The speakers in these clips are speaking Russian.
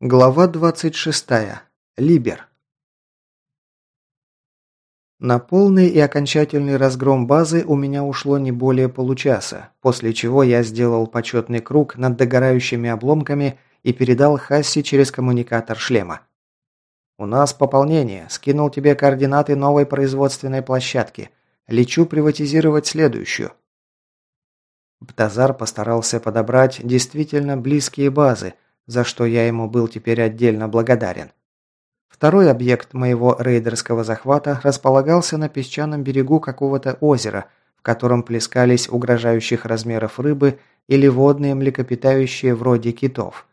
Глава 26. Либер. На полный и окончательный разгром базы у меня ушло не более получаса, после чего я сделал почетный круг над догорающими обломками и передал Хасси через коммуникатор шлема. «У нас пополнение. Скинул тебе координаты новой производственной площадки. Лечу приватизировать следующую». Птазар постарался подобрать действительно близкие базы – за что я ему был теперь отдельно благодарен. Второй объект моего рейдерского захвата располагался на песчаном берегу какого-то озера, в котором плескались угрожающих размеров рыбы или водные млекопитающие вроде китов.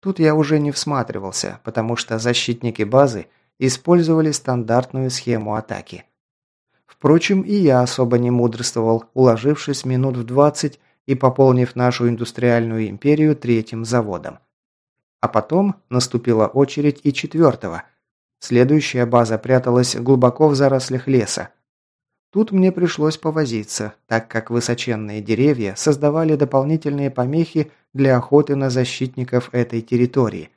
Тут я уже не всматривался, потому что защитники базы использовали стандартную схему атаки. Впрочем, и я особо не мудрствовал, уложившись минут в 20 и пополнив нашу индустриальную империю третьим заводом. А потом наступила очередь и четвертого. Следующая база пряталась глубоко в зарослях леса. Тут мне пришлось повозиться, так как высоченные деревья создавали дополнительные помехи для охоты на защитников этой территории.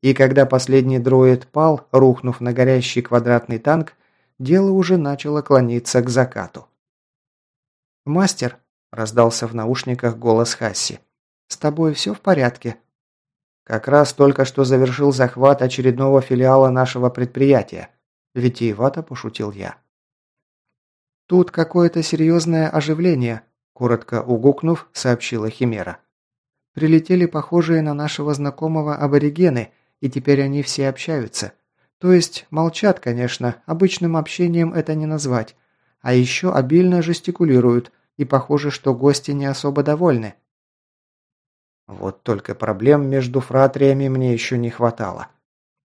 И когда последний дроид пал, рухнув на горящий квадратный танк, дело уже начало клониться к закату. «Мастер», – раздался в наушниках голос Хасси, – «с тобой все в порядке?» Как раз только что завершил захват очередного филиала нашего предприятия. Витиевато пошутил я. Тут какое-то серьезное оживление, коротко угукнув, сообщила Химера. Прилетели похожие на нашего знакомого аборигены, и теперь они все общаются. То есть молчат, конечно, обычным общением это не назвать. А еще обильно жестикулируют, и похоже, что гости не особо довольны. Вот только проблем между фратриями мне еще не хватало.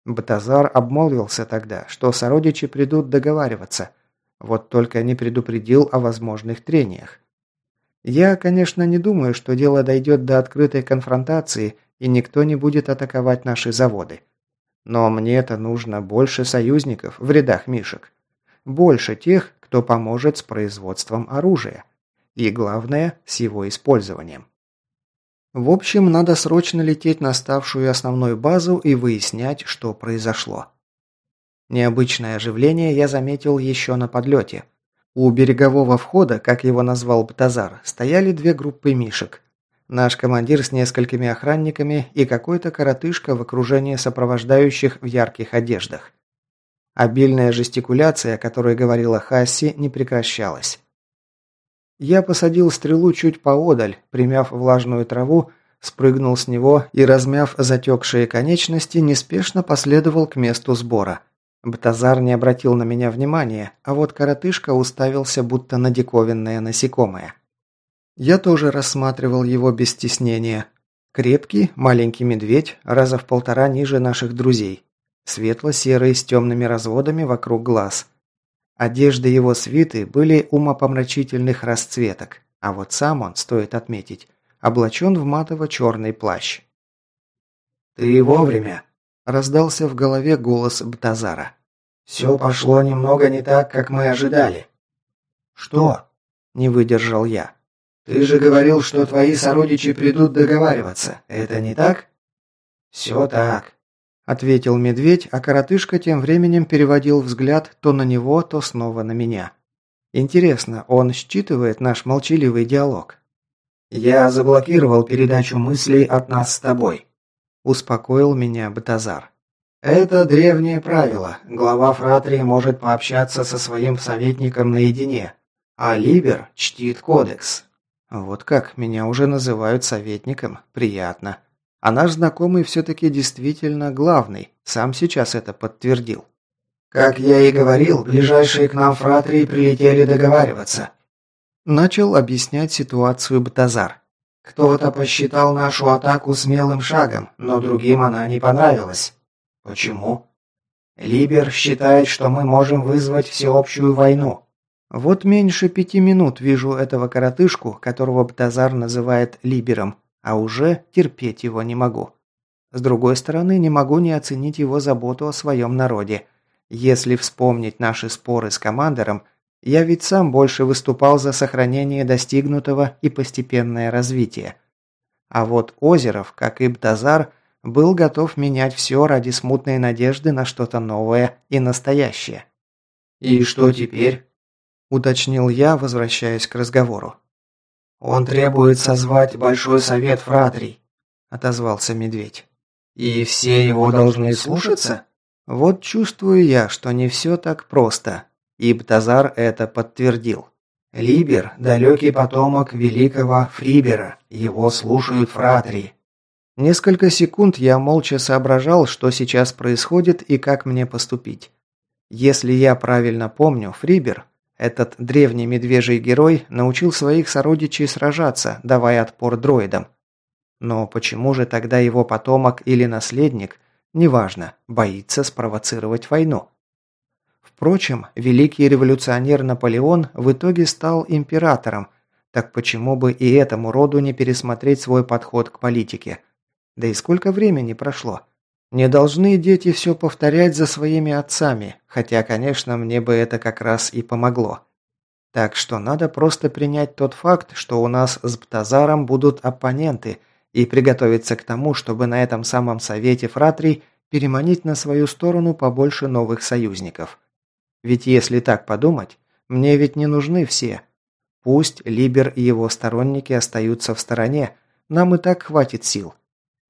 Батазар обмолвился тогда, что сородичи придут договариваться. Вот только не предупредил о возможных трениях. Я, конечно, не думаю, что дело дойдет до открытой конфронтации, и никто не будет атаковать наши заводы. Но мне-то нужно больше союзников в рядах Мишек. Больше тех, кто поможет с производством оружия. И главное, с его использованием. В общем, надо срочно лететь на ставшую основной базу и выяснять, что произошло. Необычное оживление я заметил еще на подлете. У берегового входа, как его назвал Птазар, стояли две группы мишек. Наш командир с несколькими охранниками и какой-то коротышка в окружении сопровождающих в ярких одеждах. Обильная жестикуляция, о которой говорила Хасси, не прекращалась. Я посадил стрелу чуть поодаль, примяв влажную траву, спрыгнул с него и, размяв затекшие конечности, неспешно последовал к месту сбора. Батазар не обратил на меня внимания, а вот коротышка уставился, будто на диковинное насекомое. Я тоже рассматривал его без стеснения. Крепкий, маленький медведь, раза в полтора ниже наших друзей. Светло-серый, с темными разводами вокруг глаз – Одежды его свиты были умопомрачительных расцветок, а вот сам он, стоит отметить, облачен в матово-черный плащ. «Ты вовремя!» – раздался в голове голос Бтазара. «Все пошло немного не так, как мы ожидали». «Что?» – не выдержал я. «Ты же говорил, что твои сородичи придут договариваться. Это не так?» «Все так. – ответил медведь, а коротышка тем временем переводил взгляд то на него, то снова на меня. Интересно, он считывает наш молчаливый диалог? «Я заблокировал передачу мыслей от нас с тобой», – успокоил меня Батазар. «Это древнее правило. Глава фратрии может пообщаться со своим советником наедине, а Либер чтит кодекс». Вот как, меня уже называют советником. Приятно. А наш знакомый все-таки действительно главный, сам сейчас это подтвердил. «Как я и говорил, ближайшие к нам фратрии прилетели договариваться». Начал объяснять ситуацию Батазар. «Кто-то посчитал нашу атаку смелым шагом, но другим она не понравилась. Почему?» «Либер считает, что мы можем вызвать всеобщую войну». Вот меньше пяти минут вижу этого коротышку, которого Батазар называет Либером, а уже терпеть его не могу. С другой стороны, не могу не оценить его заботу о своем народе. Если вспомнить наши споры с командором, я ведь сам больше выступал за сохранение достигнутого и постепенное развитие. А вот Озеров, как и Бтазар, был готов менять все ради смутной надежды на что-то новое и настоящее. «И что теперь?» – уточнил я, возвращаясь к разговору. «Он требует созвать Большой Совет Фратрий», – отозвался медведь. «И все его должны слушаться?» Вот чувствую я, что не все так просто, и Бтазар это подтвердил. Либер – далекий потомок великого Фрибера, его слушают фратрии. Несколько секунд я молча соображал, что сейчас происходит и как мне поступить. Если я правильно помню, Фрибер, этот древний медвежий герой, научил своих сородичей сражаться, давая отпор дроидам. Но почему же тогда его потомок или наследник Неважно, боится спровоцировать войну. Впрочем, великий революционер Наполеон в итоге стал императором, так почему бы и этому роду не пересмотреть свой подход к политике? Да и сколько времени прошло? Не должны дети все повторять за своими отцами, хотя, конечно, мне бы это как раз и помогло. Так что надо просто принять тот факт, что у нас с Бтазаром будут оппоненты – и приготовиться к тому, чтобы на этом самом совете фратрий переманить на свою сторону побольше новых союзников. Ведь если так подумать, мне ведь не нужны все. Пусть Либер и его сторонники остаются в стороне, нам и так хватит сил.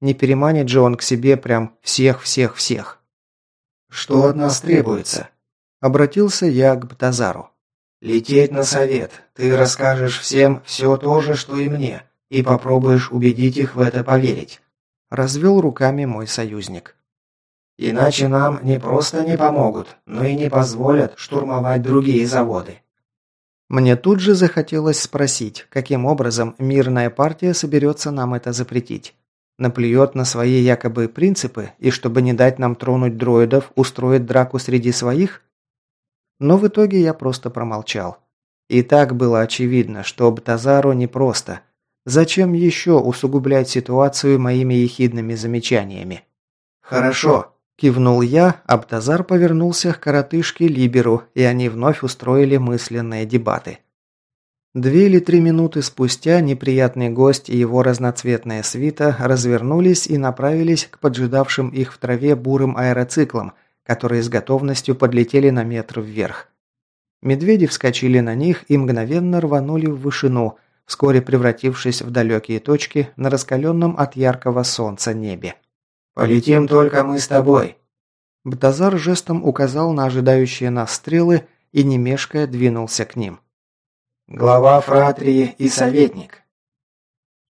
Не переманит же он к себе прям всех-всех-всех. «Что от нас требуется?» Обратился я к Бтазару. «Лететь на совет. Ты расскажешь всем все то же, что и мне и попробуешь убедить их в это поверить», – развел руками мой союзник. «Иначе нам не просто не помогут, но и не позволят штурмовать другие заводы». Мне тут же захотелось спросить, каким образом мирная партия соберется нам это запретить. Наплюет на свои якобы принципы и, чтобы не дать нам тронуть дроидов, устроит драку среди своих? Но в итоге я просто промолчал. И так было очевидно, что Бтазару непросто – Зачем еще усугублять ситуацию моими ехидными замечаниями? «Хорошо», – кивнул я, а Бтазар повернулся к коротышке Либеру, и они вновь устроили мысленные дебаты. Две или три минуты спустя неприятный гость и его разноцветная свита развернулись и направились к поджидавшим их в траве бурым аэроциклам, которые с готовностью подлетели на метр вверх. Медведи вскочили на них и мгновенно рванули в вышину, вскоре превратившись в далекие точки на раскаленном от яркого солнца небе. «Полетим только мы с тобой!» Бтазар жестом указал на ожидающие нас стрелы и, не мешкая, двинулся к ним. «Глава фратрии и советник.